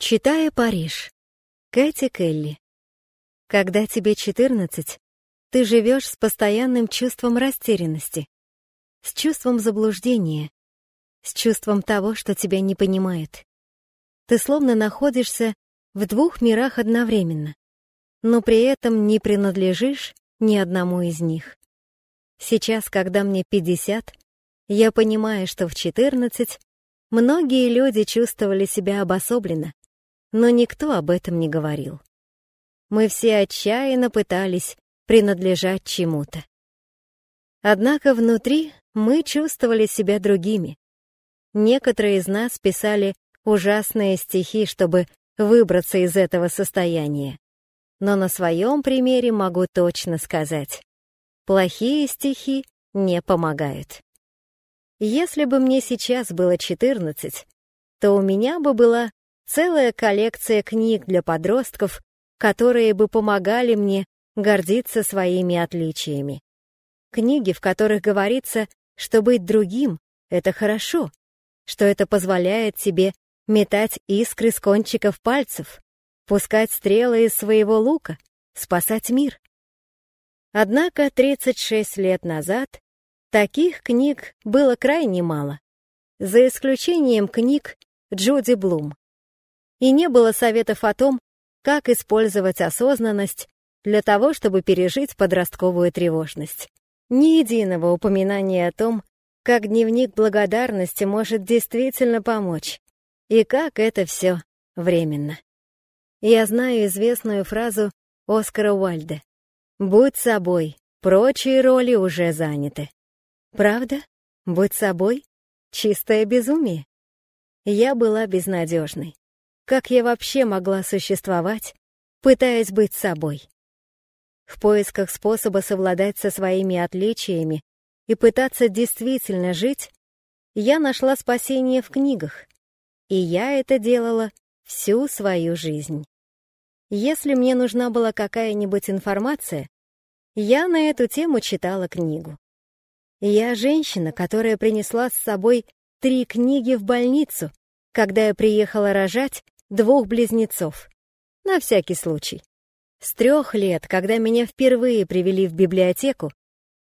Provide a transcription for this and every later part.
Читая Париж. Кэти Келли. Когда тебе 14, ты живешь с постоянным чувством растерянности, с чувством заблуждения, с чувством того, что тебя не понимает. Ты словно находишься в двух мирах одновременно, но при этом не принадлежишь ни одному из них. Сейчас, когда мне 50, я понимаю, что в 14 многие люди чувствовали себя обособленно, но никто об этом не говорил. Мы все отчаянно пытались принадлежать чему-то. Однако внутри мы чувствовали себя другими. Некоторые из нас писали ужасные стихи, чтобы выбраться из этого состояния. Но на своем примере могу точно сказать, плохие стихи не помогают. Если бы мне сейчас было 14, то у меня бы была целая коллекция книг для подростков, которые бы помогали мне гордиться своими отличиями. Книги, в которых говорится, что быть другим — это хорошо, что это позволяет тебе метать искры с кончиков пальцев, пускать стрелы из своего лука, спасать мир. Однако 36 лет назад таких книг было крайне мало, за исключением книг Джуди Блум и не было советов о том, как использовать осознанность для того, чтобы пережить подростковую тревожность. Ни единого упоминания о том, как дневник благодарности может действительно помочь, и как это все временно. Я знаю известную фразу Оскара Уальда «Будь собой, прочие роли уже заняты». Правда? Будь собой? Чистое безумие. Я была безнадежной. Как я вообще могла существовать, пытаясь быть собой? В поисках способа совладать со своими отличиями и пытаться действительно жить, я нашла спасение в книгах, и я это делала всю свою жизнь. Если мне нужна была какая-нибудь информация, я на эту тему читала книгу. Я женщина, которая принесла с собой три книги в больницу, когда я приехала рожать двух близнецов. На всякий случай. С трех лет, когда меня впервые привели в библиотеку,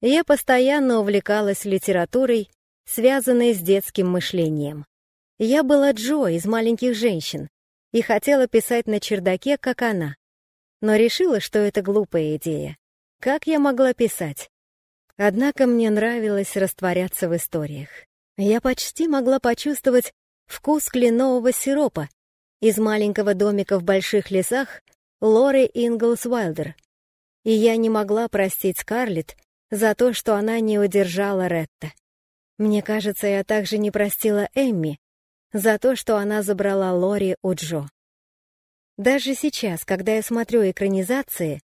я постоянно увлекалась литературой, связанной с детским мышлением. Я была Джо из «Маленьких женщин» и хотела писать на чердаке, как она. Но решила, что это глупая идея. Как я могла писать? Однако мне нравилось растворяться в историях. Я почти могла почувствовать вкус кленового сиропа, из маленького домика в больших лесах Лори Инглс Уайлдер. И я не могла простить Скарлетт за то, что она не удержала Ретта. Мне кажется, я также не простила Эмми за то, что она забрала Лори у Джо. Даже сейчас, когда я смотрю экранизации,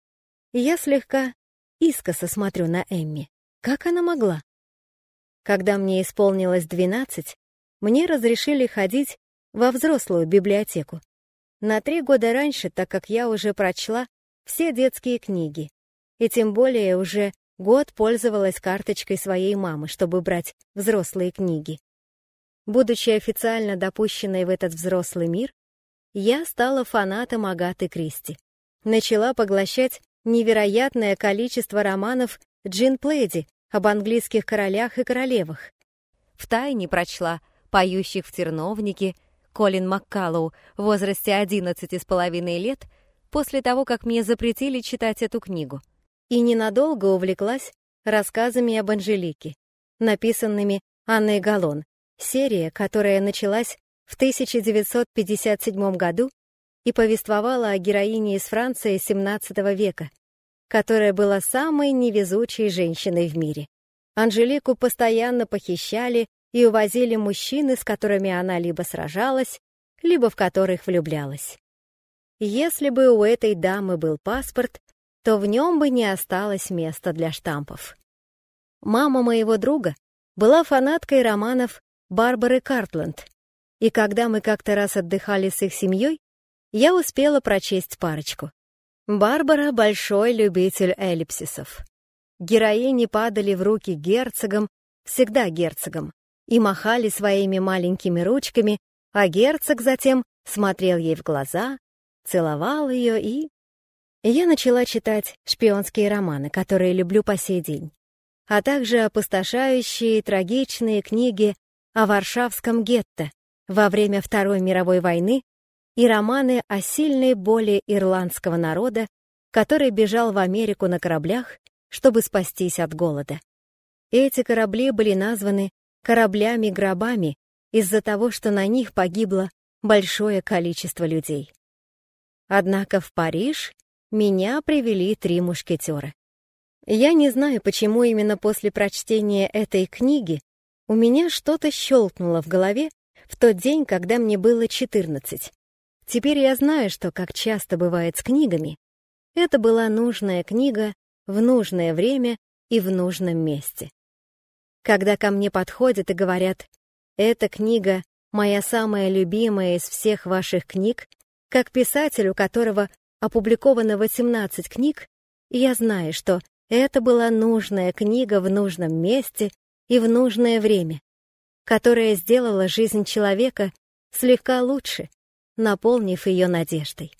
я слегка искоса смотрю на Эмми. Как она могла? Когда мне исполнилось двенадцать, мне разрешили ходить во взрослую библиотеку. На три года раньше, так как я уже прочла все детские книги, и тем более уже год пользовалась карточкой своей мамы, чтобы брать взрослые книги. Будучи официально допущенной в этот взрослый мир, я стала фанатом Агаты Кристи. Начала поглощать невероятное количество романов Джин Плэди об английских королях и королевах. Втайне прочла «Поющих в терновнике» Колин Маккаллоу в возрасте 11 с половиной лет после того, как мне запретили читать эту книгу, и ненадолго увлеклась рассказами об Анжелике, написанными Анной Галлон, серия, которая началась в 1957 году и повествовала о героине из Франции XVII века, которая была самой невезучей женщиной в мире. Анжелику постоянно похищали и увозили мужчины, с которыми она либо сражалась, либо в которых влюблялась. Если бы у этой дамы был паспорт, то в нем бы не осталось места для штампов. Мама моего друга была фанаткой романов Барбары Картленд, и когда мы как-то раз отдыхали с их семьей, я успела прочесть парочку. Барбара — большой любитель эллипсисов. Героини падали в руки герцогам, всегда герцогам, и махали своими маленькими ручками, а герцог затем смотрел ей в глаза, целовал ее и... Я начала читать шпионские романы, которые люблю по сей день, а также опустошающие трагичные книги о Варшавском гетто во время Второй мировой войны и романы о сильной боли ирландского народа, который бежал в Америку на кораблях, чтобы спастись от голода. Эти корабли были названы кораблями-гробами из-за того, что на них погибло большое количество людей. Однако в Париж меня привели три мушкетера. Я не знаю, почему именно после прочтения этой книги у меня что-то щелкнуло в голове в тот день, когда мне было 14. Теперь я знаю, что, как часто бывает с книгами, это была нужная книга в нужное время и в нужном месте. Когда ко мне подходят и говорят «Эта книга — моя самая любимая из всех ваших книг», как писатель, у которого опубликовано 18 книг, я знаю, что это была нужная книга в нужном месте и в нужное время, которая сделала жизнь человека слегка лучше, наполнив ее надеждой.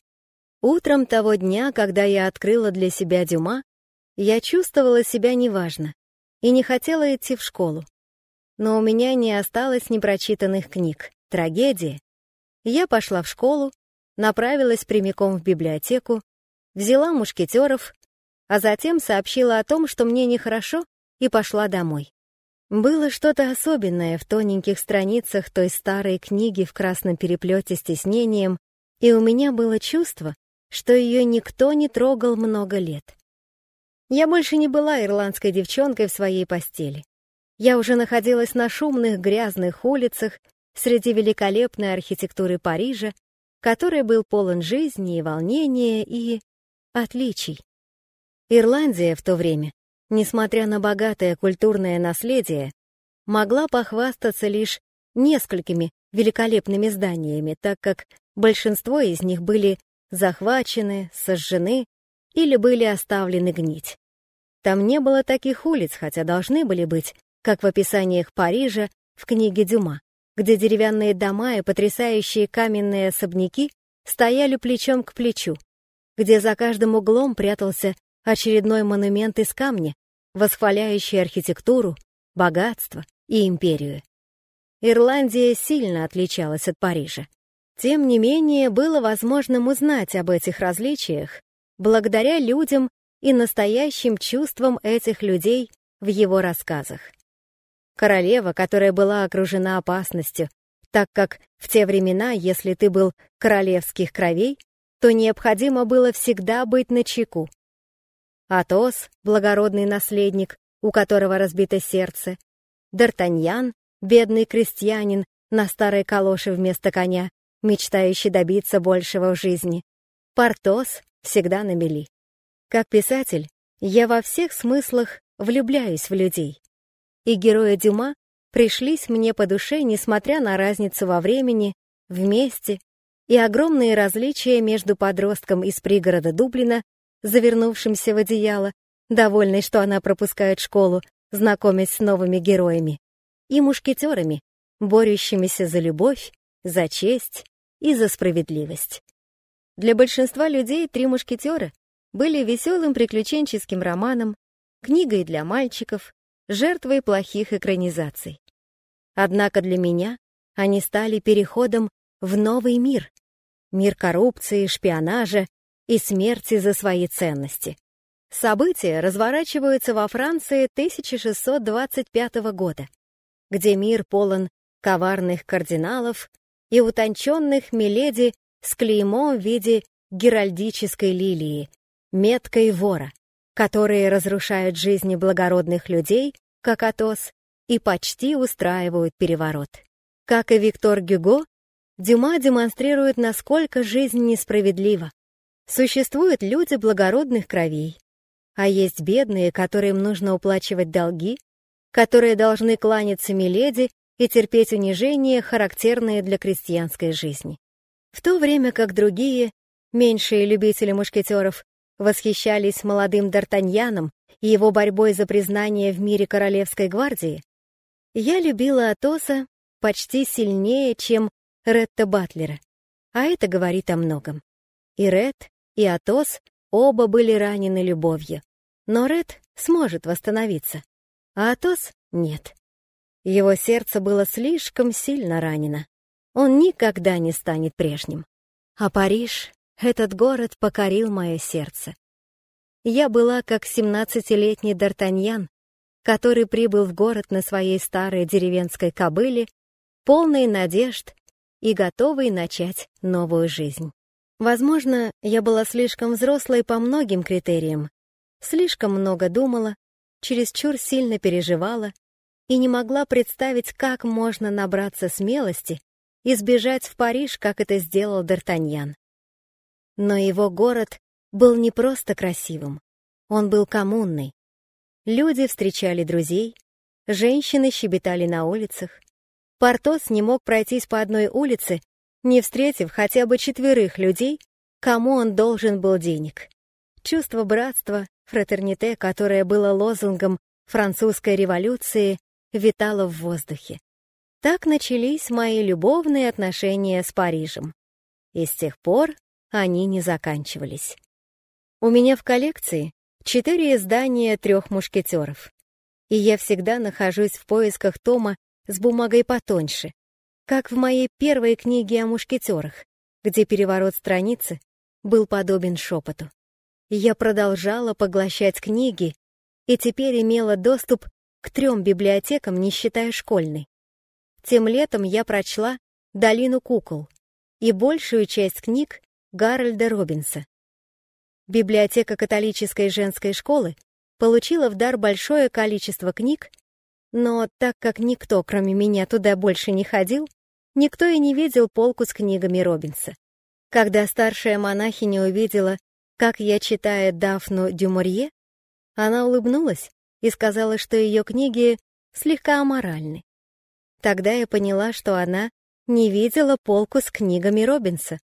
Утром того дня, когда я открыла для себя Дюма, я чувствовала себя неважно и не хотела идти в школу. Но у меня не осталось непрочитанных книг. Трагедия. Я пошла в школу, направилась прямиком в библиотеку, взяла мушкетеров, а затем сообщила о том, что мне нехорошо, и пошла домой. Было что-то особенное в тоненьких страницах той старой книги в красном переплете с тиснением, и у меня было чувство, что ее никто не трогал много лет. Я больше не была ирландской девчонкой в своей постели. Я уже находилась на шумных грязных улицах среди великолепной архитектуры Парижа, который был полон жизни и волнения и отличий. Ирландия в то время несмотря на богатое культурное наследие, могла похвастаться лишь несколькими великолепными зданиями, так как большинство из них были захвачены, сожжены или были оставлены гнить. Там не было таких улиц, хотя должны были быть, как в описаниях Парижа в книге Дюма, где деревянные дома и потрясающие каменные особняки стояли плечом к плечу, где за каждым углом прятался очередной монумент из камня, восхваляющий архитектуру, богатство и империю. Ирландия сильно отличалась от Парижа. Тем не менее, было возможным узнать об этих различиях благодаря людям и настоящим чувствам этих людей в его рассказах. Королева, которая была окружена опасностью, так как в те времена, если ты был королевских кровей, то необходимо было всегда быть начеку, Атос, благородный наследник, у которого разбито сердце, Д'Артаньян, бедный крестьянин на старой калоше вместо коня, мечтающий добиться большего в жизни, Портос всегда на мели. Как писатель, я во всех смыслах влюбляюсь в людей. И герои Дюма пришлись мне по душе, несмотря на разницу во времени, вместе и огромные различия между подростком из пригорода Дублина завернувшимся в одеяло, довольный, что она пропускает школу, знакомясь с новыми героями, и мушкетерами, борющимися за любовь, за честь и за справедливость. Для большинства людей «Три мушкетера» были веселым приключенческим романом, книгой для мальчиков, жертвой плохих экранизаций. Однако для меня они стали переходом в новый мир. Мир коррупции, шпионажа и смерти за свои ценности. События разворачиваются во Франции 1625 года, где мир полон коварных кардиналов и утонченных миледи с клеймом в виде геральдической лилии, меткой вора, которые разрушают жизни благородных людей, как Атос, и почти устраивают переворот. Как и Виктор Гюго, Дюма демонстрирует, насколько жизнь несправедлива, Существуют люди благородных кровей, а есть бедные, которым нужно уплачивать долги, которые должны кланяться миледи и терпеть унижения, характерные для крестьянской жизни. В то время как другие, меньшие любители мушкетеров, восхищались молодым Д'Артаньяном и его борьбой за признание в мире Королевской гвардии, я любила Атоса почти сильнее, чем Ретта Батлера. а это говорит о многом. И Ред, и Атос оба были ранены любовью. Но Ред сможет восстановиться, а Атос — нет. Его сердце было слишком сильно ранено. Он никогда не станет прежним. А Париж, этот город покорил мое сердце. Я была как семнадцатилетний Д'Артаньян, который прибыл в город на своей старой деревенской кобыле, полной надежд и готовый начать новую жизнь. Возможно, я была слишком взрослой по многим критериям, слишком много думала, чересчур сильно переживала и не могла представить, как можно набраться смелости и сбежать в Париж, как это сделал Д'Артаньян. Но его город был не просто красивым, он был коммунный. Люди встречали друзей, женщины щебетали на улицах. Портос не мог пройтись по одной улице, не встретив хотя бы четверых людей, кому он должен был денег. Чувство братства, фратерните, которое было лозунгом французской революции, витало в воздухе. Так начались мои любовные отношения с Парижем. И с тех пор они не заканчивались. У меня в коллекции четыре издания трех мушкетеров. И я всегда нахожусь в поисках тома с бумагой потоньше, как в моей первой книге о мушкетерах, где переворот страницы был подобен шепоту. Я продолжала поглощать книги и теперь имела доступ к трем библиотекам, не считая школьной. Тем летом я прочла «Долину кукол» и большую часть книг Гарольда Робинса. Библиотека католической женской школы получила в дар большое количество книг, но так как никто, кроме меня, туда больше не ходил, никто и не видел полку с книгами Робинса. Когда старшая монахиня увидела, как я читаю Дафну Дюморье, она улыбнулась и сказала, что ее книги слегка аморальны. Тогда я поняла, что она не видела полку с книгами Робинса.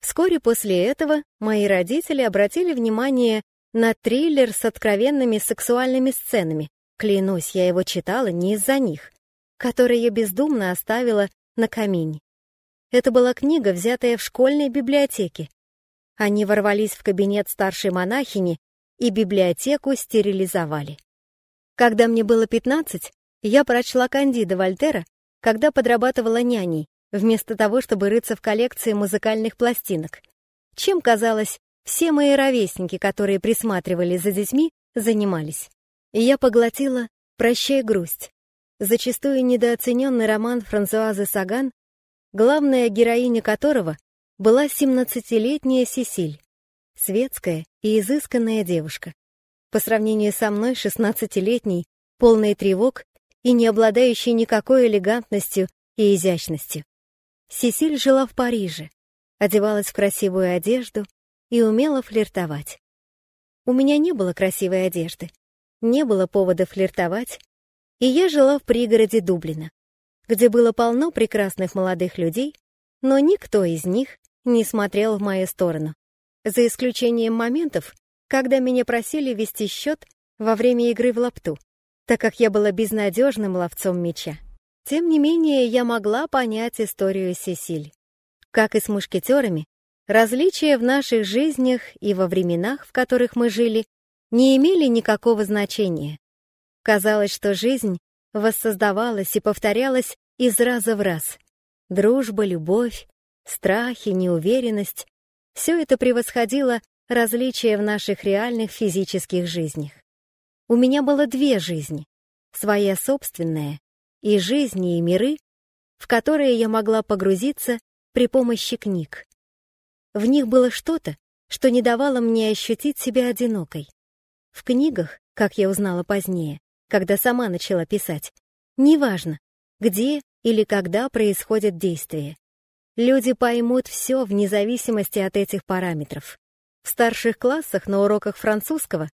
Вскоре после этого мои родители обратили внимание на триллер с откровенными сексуальными сценами. Клянусь, я его читала не из-за них, который я бездумно оставила на камине. Это была книга, взятая в школьной библиотеке. Они ворвались в кабинет старшей монахини и библиотеку стерилизовали. Когда мне было 15, я прочла Кандида Вольтера, когда подрабатывала няней, вместо того, чтобы рыться в коллекции музыкальных пластинок. Чем, казалось, все мои ровесники, которые присматривали за детьми, занимались. И я поглотила «Прощай, грусть», зачастую недооцененный роман Франсуазы Саган, главная героиня которого была 17-летняя Сесиль, светская и изысканная девушка. По сравнению со мной, 16-летней, полной тревог и не обладающей никакой элегантностью и изящностью. Сесиль жила в Париже, одевалась в красивую одежду и умела флиртовать. У меня не было красивой одежды, не было повода флиртовать, и я жила в пригороде Дублина, где было полно прекрасных молодых людей, но никто из них не смотрел в мою сторону, за исключением моментов, когда меня просили вести счет во время игры в лапту, так как я была безнадежным ловцом меча. Тем не менее, я могла понять историю Сесиль. Как и с мушкетерами, различия в наших жизнях и во временах, в которых мы жили, не имели никакого значения. Казалось, что жизнь воссоздавалась и повторялась из раза в раз. Дружба, любовь, страхи, неуверенность — все это превосходило различия в наших реальных физических жизнях. У меня было две жизни, своя собственная и жизни и миры, в которые я могла погрузиться при помощи книг. В них было что-то, что не давало мне ощутить себя одинокой. В книгах, как я узнала позднее, когда сама начала писать, неважно, где или когда происходит действие. Люди поймут все вне зависимости от этих параметров. В старших классах на уроках французского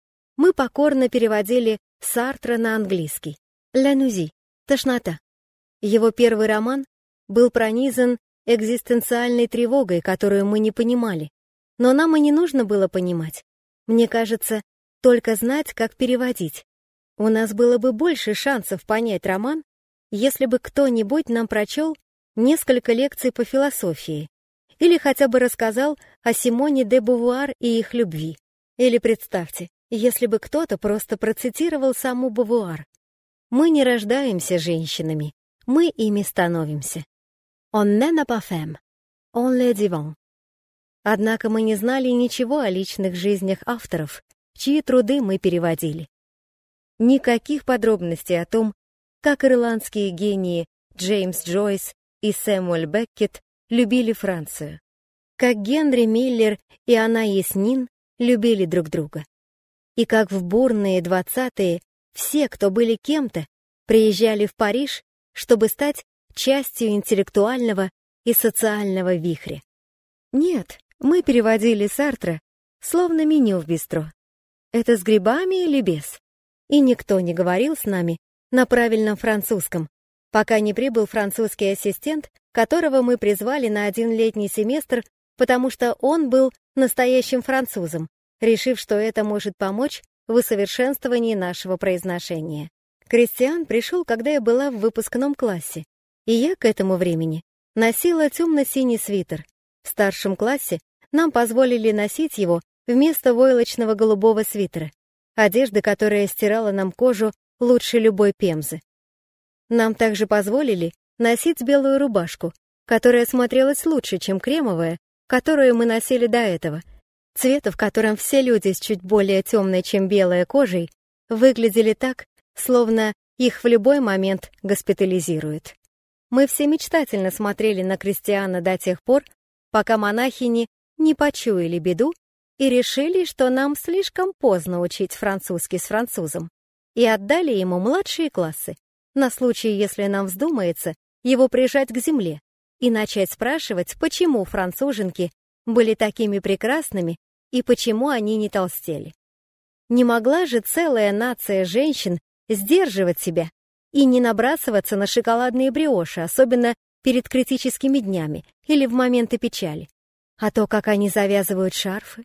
мы покорно переводили Сартра на английский. «Лянузи» — «Тошнота». Его первый роман был пронизан экзистенциальной тревогой, которую мы не понимали. Но нам и не нужно было понимать. Мне кажется, только знать, как переводить. У нас было бы больше шансов понять роман, если бы кто-нибудь нам прочел несколько лекций по философии Или хотя бы рассказал о Симоне де Бувуар и их любви. Или представьте, если бы кто-то просто процитировал саму Бувуар. Мы не рождаемся женщинами, мы ими становимся. On ne n'a pas femme, on le divant. Однако мы не знали ничего о личных жизнях авторов, чьи труды мы переводили. Никаких подробностей о том, как ирландские гении Джеймс Джойс и Сэмуэль Беккет любили Францию, как Генри Миллер и Анна Яснин любили друг друга, и как в бурные двадцатые все, кто были кем-то, приезжали в Париж, чтобы стать частью интеллектуального и социального вихря. Нет, мы переводили Сартра словно меню в бистро. Это с грибами или без? И никто не говорил с нами на правильном французском, пока не прибыл французский ассистент, которого мы призвали на один летний семестр, потому что он был настоящим французом, решив, что это может помочь в усовершенствовании нашего произношения. Кристиан пришел, когда я была в выпускном классе, и я к этому времени носила темно-синий свитер. В старшем классе нам позволили носить его вместо войлочного голубого свитера, одежды, которая стирала нам кожу лучше любой пемзы. Нам также позволили носить белую рубашку, которая смотрелась лучше, чем кремовая, которую мы носили до этого, цвета, в котором все люди с чуть более темной, чем белая кожей, выглядели так, словно их в любой момент госпитализируют. Мы все мечтательно смотрели на Кристиана до тех пор, пока монахини не почуяли беду и решили, что нам слишком поздно учить французский с французом, и отдали ему младшие классы, на случай, если нам вздумается его прижать к земле и начать спрашивать, почему француженки были такими прекрасными и почему они не толстели. Не могла же целая нация женщин сдерживать себя и не набрасываться на шоколадные бриоши, особенно перед критическими днями или в моменты печали. А то, как они завязывают шарфы.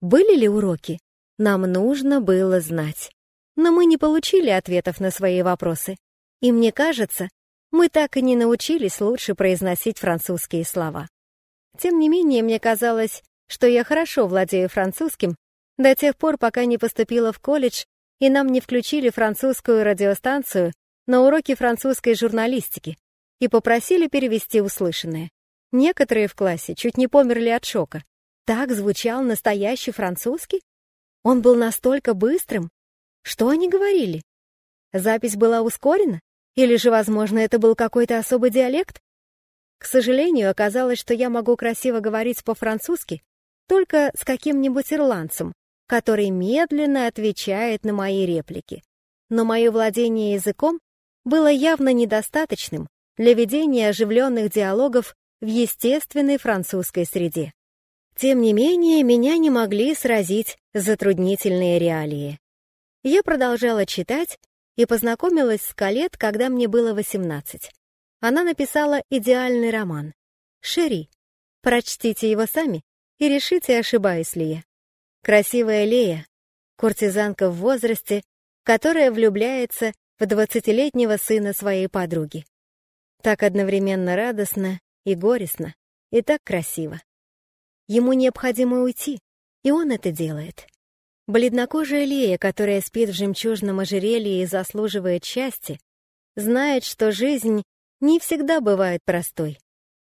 Были ли уроки? Нам нужно было знать. Но мы не получили ответов на свои вопросы. И мне кажется, мы так и не научились лучше произносить французские слова. Тем не менее, мне казалось, что я хорошо владею французским до тех пор, пока не поступила в колледж и нам не включили французскую радиостанцию на уроки французской журналистики и попросили перевести услышанное. Некоторые в классе чуть не померли от шока. Так звучал настоящий французский? Он был настолько быстрым? Что они говорили? Запись была ускорена? Или же, возможно, это был какой-то особый диалект? К сожалению, оказалось, что я могу красиво говорить по-французски только с каким-нибудь ирландцем, который медленно отвечает на мои реплики. Но мое владение языком было явно недостаточным для ведения оживленных диалогов в естественной французской среде. Тем не менее, меня не могли сразить затруднительные реалии. Я продолжала читать и познакомилась с Калет, когда мне было 18. Она написала идеальный роман «Шери». Прочтите его сами и решите, ошибаюсь ли я. Красивая Лея, куртизанка в возрасте, которая влюбляется в двадцатилетнего сына своей подруги. Так одновременно радостно и горестно, и так красиво. Ему необходимо уйти, и он это делает. Бледнокожая Лея, которая спит в жемчужном ожерелье и заслуживает счастья, знает, что жизнь не всегда бывает простой,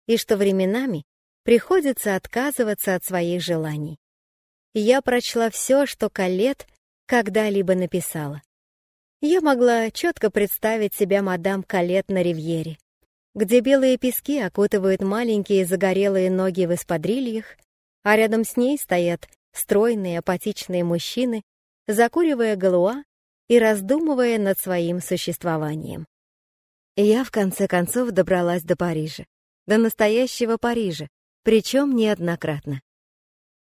и что временами приходится отказываться от своих желаний. Я прочла все, что Калет когда-либо написала. Я могла четко представить себя мадам Калет на ривьере, где белые пески окутывают маленькие загорелые ноги в эспадрильях, а рядом с ней стоят стройные апатичные мужчины, закуривая галуа и раздумывая над своим существованием. Я, в конце концов, добралась до Парижа, до настоящего Парижа, причем неоднократно.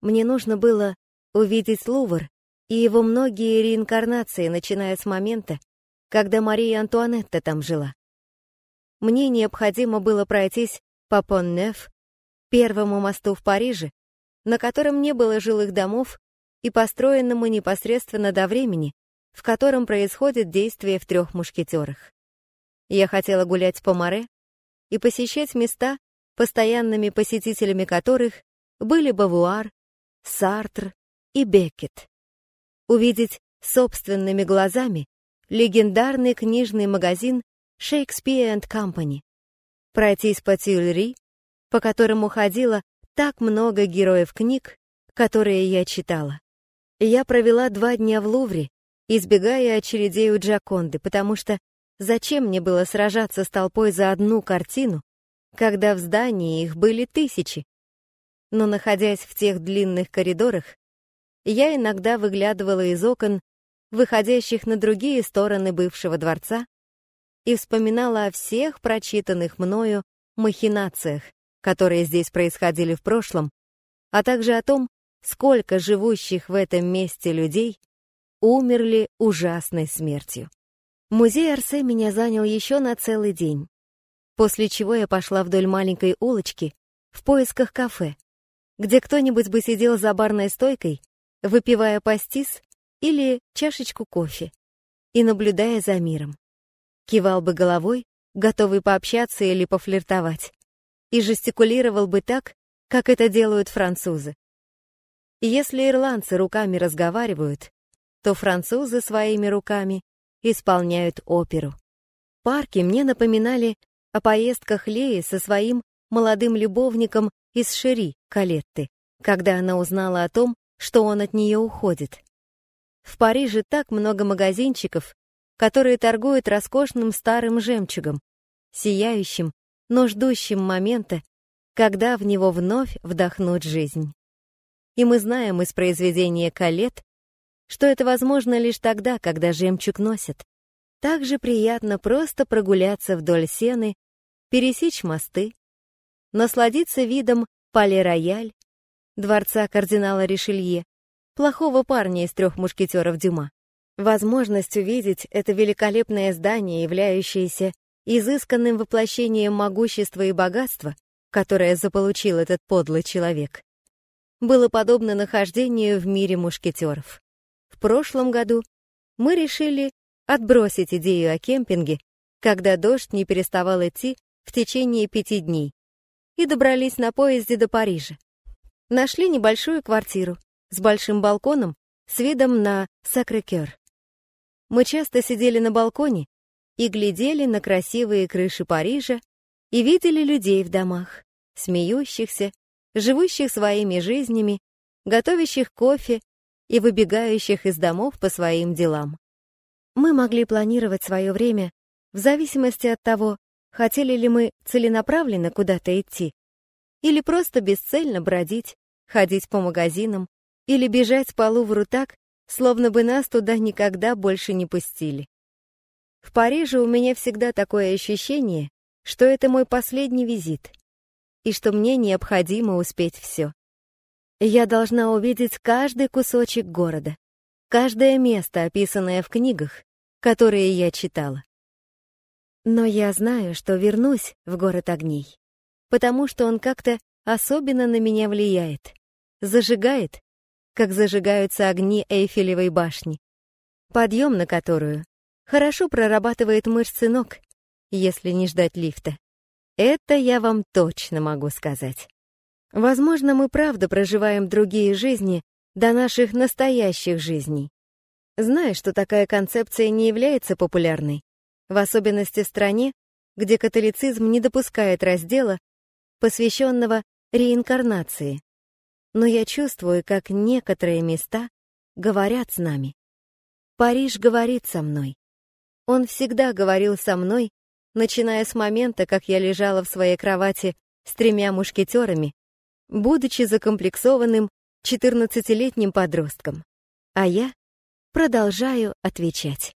Мне нужно было увидеть Лувр и его многие реинкарнации, начиная с момента, когда Мария Антуанетта там жила. Мне необходимо было пройтись по Поннеф, первому мосту в Париже, на котором не было жилых домов и построенному непосредственно до времени, в котором происходит действие в трех мушкетерах. Я хотела гулять по море и посещать места, постоянными посетителями которых были Бавуар, Сартр и Беккет. Увидеть собственными глазами легендарный книжный магазин Shakespeare and Company, пройтись по Тюльри, по которому ходило так много героев книг, которые я читала. Я провела два дня в Лувре, избегая очередей у Джаконды, потому что зачем мне было сражаться с толпой за одну картину, когда в здании их были тысячи? Но находясь в тех длинных коридорах, я иногда выглядывала из окон, выходящих на другие стороны бывшего дворца, и вспоминала о всех прочитанных мною махинациях, которые здесь происходили в прошлом, а также о том, сколько живущих в этом месте людей умерли ужасной смертью. Музей Арсе меня занял еще на целый день, после чего я пошла вдоль маленькой улочки в поисках кафе, где кто-нибудь бы сидел за барной стойкой, выпивая пастис или чашечку кофе и наблюдая за миром. Кивал бы головой, готовый пообщаться или пофлиртовать, и жестикулировал бы так, как это делают французы. Если ирландцы руками разговаривают, то французы своими руками исполняют оперу. Парки мне напоминали о поездках Леи со своим молодым любовником из Шери, Калетты, когда она узнала о том, что он от нее уходит. В Париже так много магазинчиков, которые торгуют роскошным старым жемчугом, сияющим, но ждущим момента, когда в него вновь вдохнут жизнь и мы знаем из произведения «Калет», что это возможно лишь тогда, когда жемчуг носят. Также приятно просто прогуляться вдоль сены, пересечь мосты, насладиться видом Пале-Рояль, дворца кардинала Ришелье, плохого парня из трех мушкетеров Дюма. Возможность увидеть это великолепное здание, являющееся изысканным воплощением могущества и богатства, которое заполучил этот подлый человек, было подобно нахождению в мире мушкетеров. В прошлом году мы решили отбросить идею о кемпинге, когда дождь не переставал идти в течение пяти дней, и добрались на поезде до Парижа. Нашли небольшую квартиру с большим балконом с видом на Сакрекер. Мы часто сидели на балконе и глядели на красивые крыши Парижа и видели людей в домах, смеющихся живущих своими жизнями, готовящих кофе и выбегающих из домов по своим делам. Мы могли планировать свое время в зависимости от того, хотели ли мы целенаправленно куда-то идти, или просто бесцельно бродить, ходить по магазинам или бежать по Лувру так, словно бы нас туда никогда больше не пустили. В Париже у меня всегда такое ощущение, что это мой последний визит и что мне необходимо успеть все. Я должна увидеть каждый кусочек города, каждое место, описанное в книгах, которые я читала. Но я знаю, что вернусь в город огней, потому что он как-то особенно на меня влияет, зажигает, как зажигаются огни Эйфелевой башни, подъем на которую хорошо прорабатывает мышцы ног, если не ждать лифта. Это я вам точно могу сказать. Возможно, мы правда проживаем другие жизни до наших настоящих жизней. Знаю, что такая концепция не является популярной, в особенности в стране, где католицизм не допускает раздела, посвященного реинкарнации. Но я чувствую, как некоторые места говорят с нами. Париж говорит со мной. Он всегда говорил со мной начиная с момента, как я лежала в своей кровати с тремя мушкетерами, будучи закомплексованным 14-летним подростком. А я продолжаю отвечать.